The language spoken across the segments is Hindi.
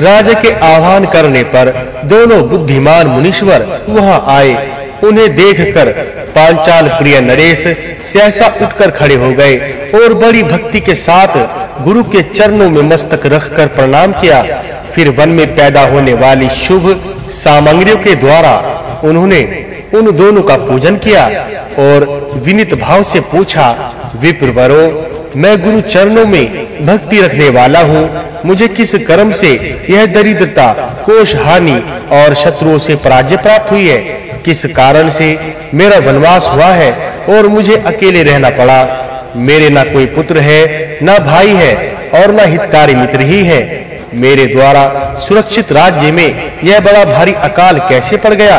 राजा के आह्वान करने पर दोनों बुद्धिमान मुनीश्वर वहाँ आए। उन्हें देखकर पांचाल प्रिय नरेश सहसा उठकर खड़े हो गए और बड़ी भक्ति के साथ गुरु के चरणों में मस्तक रखकर प्रणाम किया। फिर वन में पैदा होने वाली शुभ सामग्रियों के द्वारा उन्होंने उन दोनों का पूजन किया और विनित भाव से पूछा, विप्रवरो, मैं गुरु चरणों में भक्ति रखने वाला हूँ। मुझे किस कर्म से यह दरिद्रता, कोष हानि और शत्रुओं से पराजय प्राप्त हुई है? किस कारण से मेरा वनवास हुआ है और मुझे अकेले रहना पड़ा? मेरे ना कोई पुत्र है, ना भाई है और ना हितकारी मित्र ही है। मेरे द्वारा सुरक्षित राज्य में यह बड़ा भारी अकाल कैसे पड़ गया?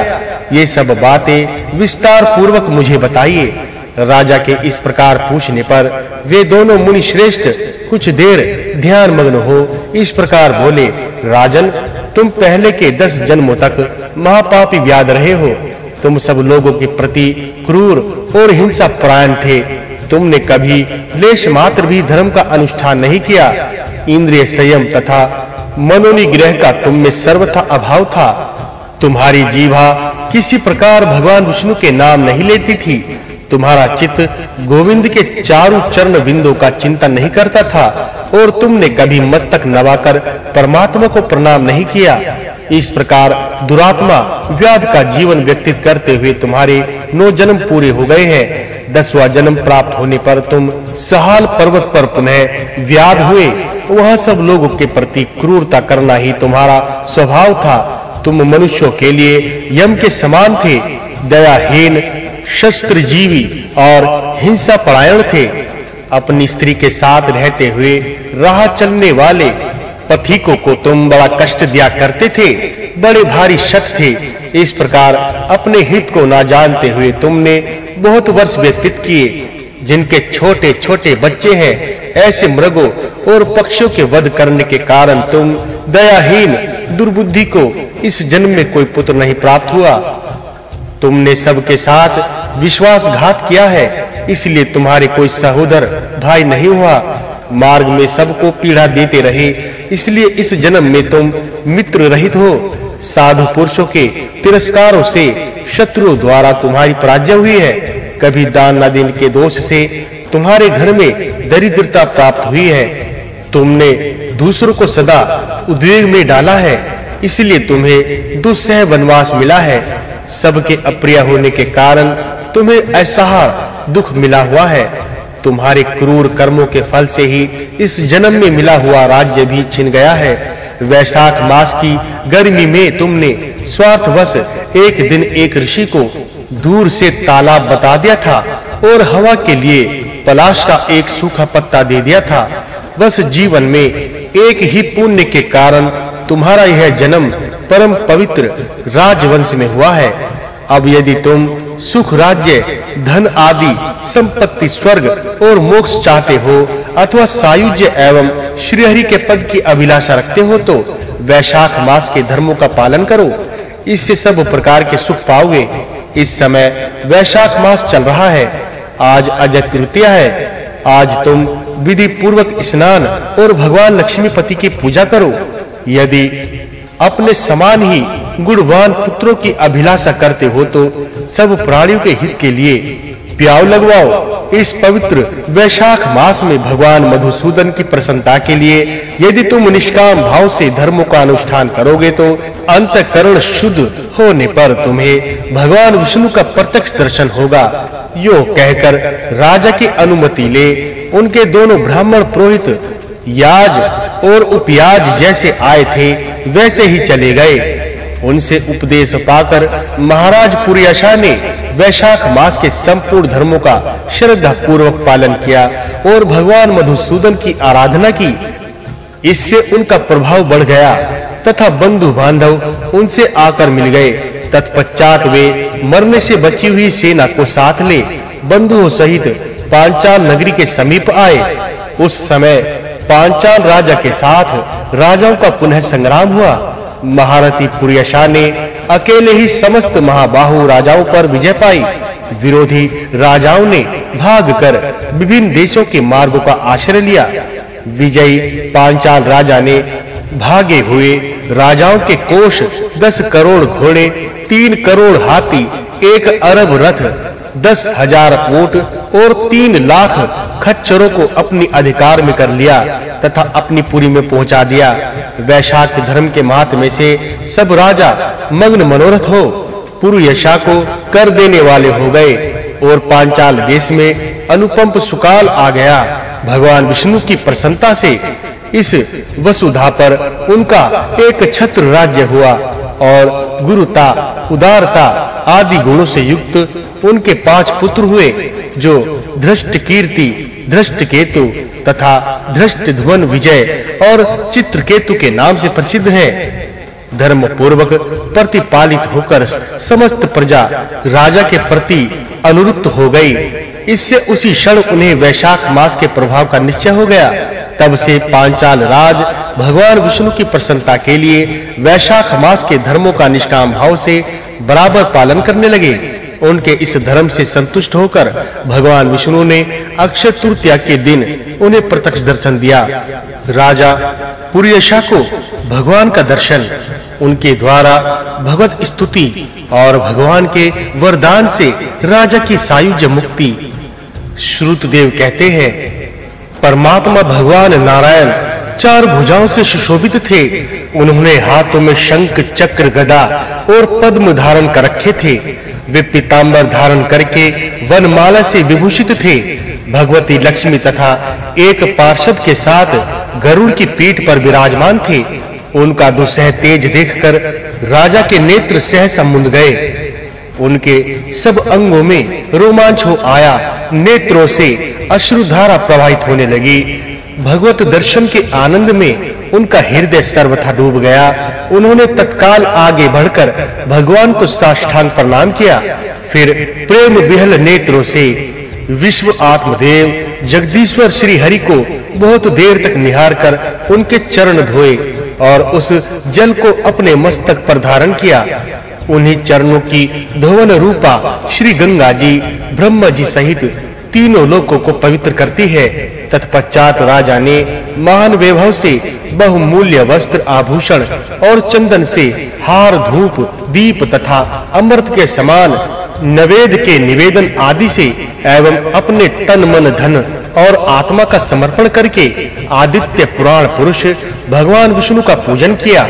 ये सब बातें विस्तार पूर्वक मुझे बताइए। राजा के इस प्रकार पूछने पर वे दोनों मुनि श्रेष्ठ, कुछ देर ध्यान मग्न हो, इस प्रकार बोले, राजन, तुम पहले के दस जन्मों तक महापापी व्याध रहे हो। तुम सब लोगों के प्रति क्रूर और हिंसा परायण थे। तुमने कभी लेश मात्र भी धर्म का अनुष्ठान नहीं किया। इंद्रिय संयम तथा मनोनिग्रह का तुम में सर्वथा अभाव था। तुम्हारी जीवा किसी प्रकार भगवान विष्णु के नाम नहीं लेती थी। तुम्हारा चित्त गोविंद के चारों चरण बिंदु का चिंतन नहीं करता था, और तुमने कभी मस्तक नवाकर परमात्मा को प्रणाम नहीं किया। इस प्रकार दुरात्मा व्याध का जीवन व्यतीत करते हुए तुम्हारे नौ जन्म पूरे हो गए हैं। दसवां जन्म प्राप्त होने पर तुम सहाल पर्वत पर पुनः व्याध हुए। वह सब लोगों के प्रति क्रूरता करना ही तुम्हारा स्वभाव था। तुम मनुष्यों के लिए यम के समान थे। दयाहीन शस्त्र जीवी और हिंसा परायण थे। अपनी स्त्री के साथ रहते हुए राह चलने वाले पथिकों को तुम बड़ा कष्ट दिया करते थे, बड़े भारी शत थे। इस प्रकार अपने हित को ना जानते हुए तुमने बहुत वर्ष व्यतीत किए, जिनके छोटे-छोटे बच्चे हैं, ऐसे मृगों और पक्षियों के वध करने के कारण तुम दयाहीन दुर्बुद्धि को इस जन्म में कोई पुत्र नहीं प्राप्त हुआ। तुमने सबके साथ विश्वासघात किया है, इसलिए तुम्हारे कोई सहोदर भाई नहीं हुआ। मार्ग में सबको पीड़ा देते रहे, इसलिए इस जन्म में तुम मित्र रहित हो। साधु पुरुषों के तिरस्कारों से शत्रुओं द्वारा तुम्हारी पराजय हुई है। कभी दान न देने के दोष से तुम्हारे घर में दरिद्रता प्राप्त हुई है। तुमने दूसरों को सदा उद्वेग में डाला है, इसलिए तुम्हें दुस्सह वनवास मिला है। सबके अप्रिय होने के कारण तुम्हें ऐसा दुख मिला हुआ है? तुम्हारे क्रूर कर्मों के फल से ही इस जन्म में मिला हुआ राज्य भी छिन गया है। वैशाख मास की गर्मी में तुमने स्वार्थवश एक दिन एक ऋषि को दूर से तालाब बता दिया था और हवा के लिए पलाश का एक सूखा पत्ता दे दिया था। बस जीवन में एक ही पुण्य के कारण तुम्हारा यह जन्म परम पवित्र राजवंश में हुआ है। अब यदि तुम सुख राज्य, धन आदि, संपत्ति स्वर्ग और मोक्ष चाहते हो, अथवा सायुज्य एवं श्री हरि के पद की अभिलाषा रखते हो तो वैशाख मास के धर्मों का पालन करो। इससे सब प्रकार के सुख पाओगे। इस समय वैशाख मास चल रहा है। आज अजय तृतीया है। आज तुम विधि पूर्वक स्नान और भगवान लक्ष्मीपति की पूजा करो। यदि अपने समान ही गुणवान पुत्रों की अभिलाषा करते हो तो सब प्राणियों के हित के लिए प्याव लगवाओ। इस पवित्र वैशाख मास में भगवान मधुसूदन की प्रसन्नता के लिए यदि तुम निष्काम भाव से धर्मों का अनुष्ठान करोगे तो अंतकरण शुद्ध होने पर तुम्हें भगवान विष्णु का प्रत्यक्ष दर्शन होगा। यो कहकर राजा की अनुमति ले उनके दोनों ब्राह्मण पुरोहित याज और उपयाज जैसे आए थे, वैसे ही चले गए। उनसे उपदेश पाकर महाराज पुरियशा ने वैशाख मास के संपूर्ण धर्मों का श्रद्धा पूर्वक पालन किया और भगवान मधुसूदन की आराधना की। इससे उनका प्रभाव बढ़ गया तथा बंधु बांधव उनसे आकर मिल गए। तत्पश्चात वे मरने से बची हुई सेना को साथ ले बंधुओं सहित पांचाल नगरी के समीप आए। उस समय पांचाल राजा के साथ राजाओं का पुनः संग्राम हुआ। महारथी पुरियशा ने अकेले ही समस्त महाबाहु राजाओं पर विजय पाई। विरोधी राजाओं ने भागकर विभिन्न देशों के मार्गों का आश्रय लिया। विजयी पांचाल राजा ने भागे हुए राजाओं के कोष दस करोड़ घोड़े, तीन करोड़ हाथी, एक अरब रथ, दस हज़ार ऊँट और तीन लाख खच्चरों को अपनी अधिकार में कर लिया तथा अपनी पुरी में पहुँचा दिया। वैशाख धर्म के मात में से सब राजा मग्न मनोरथ हो पुरुयशा को कर देने वाले हो गए और पांचाल देश में अनुपम सुकाल आ गया। भगवान विष्णु की प्रसन्नता से इस वसुधा पर उनका एक छत्र राज्य हुआ और गुरुता, उदारता आदि गुणों से युक्त उनके पाँच पुत्र हुए। जो धृष्ट कीर्ति धृष्ट केतु तथा धृष्ट ध्वन विजय और चित्रकेतु के नाम से प्रसिद्ध है। धर्म पूर्वक प्रतिपालित होकर समस्त प्रजा राजा के प्रति अनुरुक्त हो गई। इससे उसी क्षण उन्हें वैशाख मास के प्रभाव का निश्चय हो गया। तब से पांचाल राज भगवान विष्णु की प्रसन्नता के लिए वैशाख मास के धर्मों का निष्काम भाव से बराबर पालन करने लगे। उनके इस धर्म से संतुष्ट होकर भगवान विष्णु ने अक्षय तृतीया के दिन उन्हें प्रत्यक्ष दर्शन दिया। राजा पुर्यशा को भगवान का दर्शन, उनके द्वारा भगवत स्तुति और भगवान के वरदान से राजा की सायुज्य मुक्ति। श्रुतदेव कहते हैं, परमात्मा भगवान नारायण चार भुजाओं से सुशोभित थे। उन्होंने हाथों में शंख, चक्र, गदा और पद्म धारण कर रखे थे। वे पीतांबर धारण करके वनमाला से विभूषित थे। भगवती लक्ष्मी तथा एक पार्षद के साथ गरुड़ की पीठ पर विराजमान थे। उनका दुसह तेज देखकर राजा के नेत्र सहसा मुंद गए। उनके सब अंगों में रोमांच हो आया। नेत्रों से अश्रुधारा प्रवाहित होने लगी। भगवत दर्शन के आनंद में उनका हृदय सर्वथा डूब गया। उन्होंने तत्काल आगे बढ़कर भगवान को साष्टांग प्रणाम किया। फिर प्रेम विहल नेत्रों से विश्व आत्मदेव जगदीश्वर श्री हरि को बहुत देर तक निहार कर उनके चरण धोए और उस जल को अपने मस्तक पर धारण किया। उन्हीं चरणों की धोवन रूपा श्री गंगा जी, ब्रह्मा जी सहित तीनों लोकों को पवित्र करती है। तत्पश्चात राजा ने महान वैभव से बहुमूल्य वस्त्र आभूषण और चंदन से हार धूप, दीप तथा अमृत के समान नवेद के निवेदन आदि से एवं अपने तन मन धन और आत्मा का समर्पण करके आदित्य पुराण पुरुष भगवान विष्णु का पूजन किया।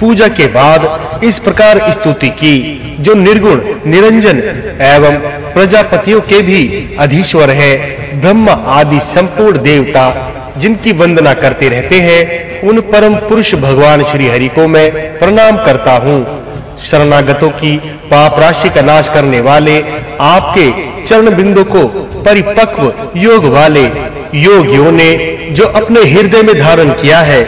पूजा के बाद इस प्रकार स्तुति की, जो निर्गुण, निरंजन एवं प्रजापतियों के भी अधीश्वर है, ब्रह्मा आदि संपूर्ण देवता जिनकी वंदना करते रहते हैं, उन परम पुरुष भगवान श्री हरि को मैं प्रणाम करता हूँ। शरणागतों की पाप राशि का नाश करने वाले, आपके चरण बिंदु को परिपक्व योग वाले योगियों ने जो अपने हृदय में धारण किया है,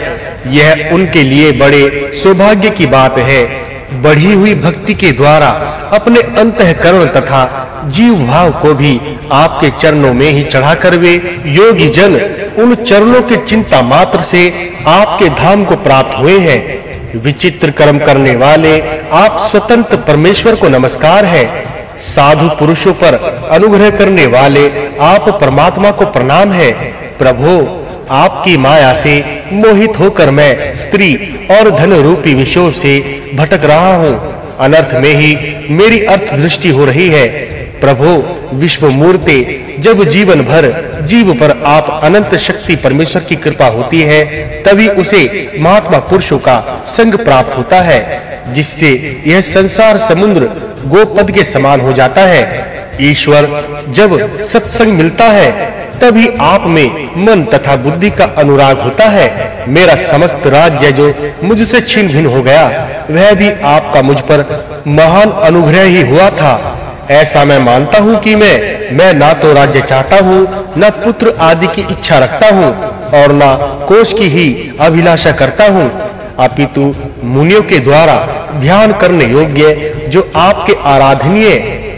यह उनके लिए बड़े सौभाग्य की बात है। बढ़ी हुई भक्ति के द्वारा अपने अंतःकरण तथा जीव भाव को भी आपके चरणों में ही चढ़ाकर वे योगी जन उन चरणों के चिंता मात्र से आपके धाम को प्राप्त हुए हैं। विचित्र कर्म करने वाले आप स्वतंत्र परमेश्वर को नमस्कार है। साधु पुरुषों पर अनुग्रह करने वाले आप परमात्मा को प्रणाम है। प्रभु आपकी माया से मोहित होकर मैं स्त्री और धन रूपी विषयों से भटक रहा हूँ। अनर्थ में ही मेरी अर्थ दृष्टि हो रही है। प्रभु विश्व मूर्ति जब जीवन भर जीव पर आप अनंत शक्ति परमेश्वर की कृपा होती है, तभी उसे महात्मा पुरुषों का संग प्राप्त होता है, जिससे यह संसार समुद्र गोपद के समान हो जाता है। ईश्वर जब सत्संग मिलता है, तभी आप में मन तथा बुद्धि का अनुराग होता है। मेरा समस्त राज्य जो मुझसे छीन भिन हो गया। वह भी आपका मुझ पर महान अनुग्रह ही हुआ था। ऐसा मैं मानता हूँ कि मैं मैं ना तो राज्य चाहता हूँ, न पुत्र आदि की इच्छा रखता हूँ, और ना कोष की ही अभिलाषा करता हूँ। अपितु मुनियों के द्वारा ध्यान करने योग्य जो आपके आराधनीय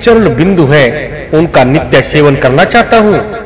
चरण बिंदु है उनका नित्य सेवन करना चाहता हूँ।